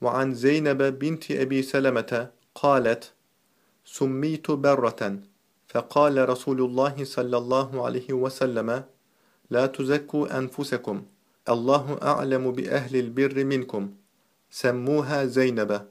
وعن زينب بنت أبي سلمة قالت سميت برة. فقال رسول الله صلى الله عليه وسلم لا تزكوا أنفسكم الله أعلم بأهل البر منكم. سموها زينب.